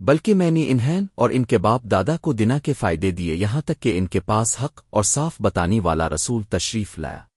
بلکہ میں نے انہیں اور ان کے باپ دادا کو دنا کے فائدے دیے یہاں تک کہ ان کے پاس حق اور صاف بتانی والا رسول تشریف لایا۔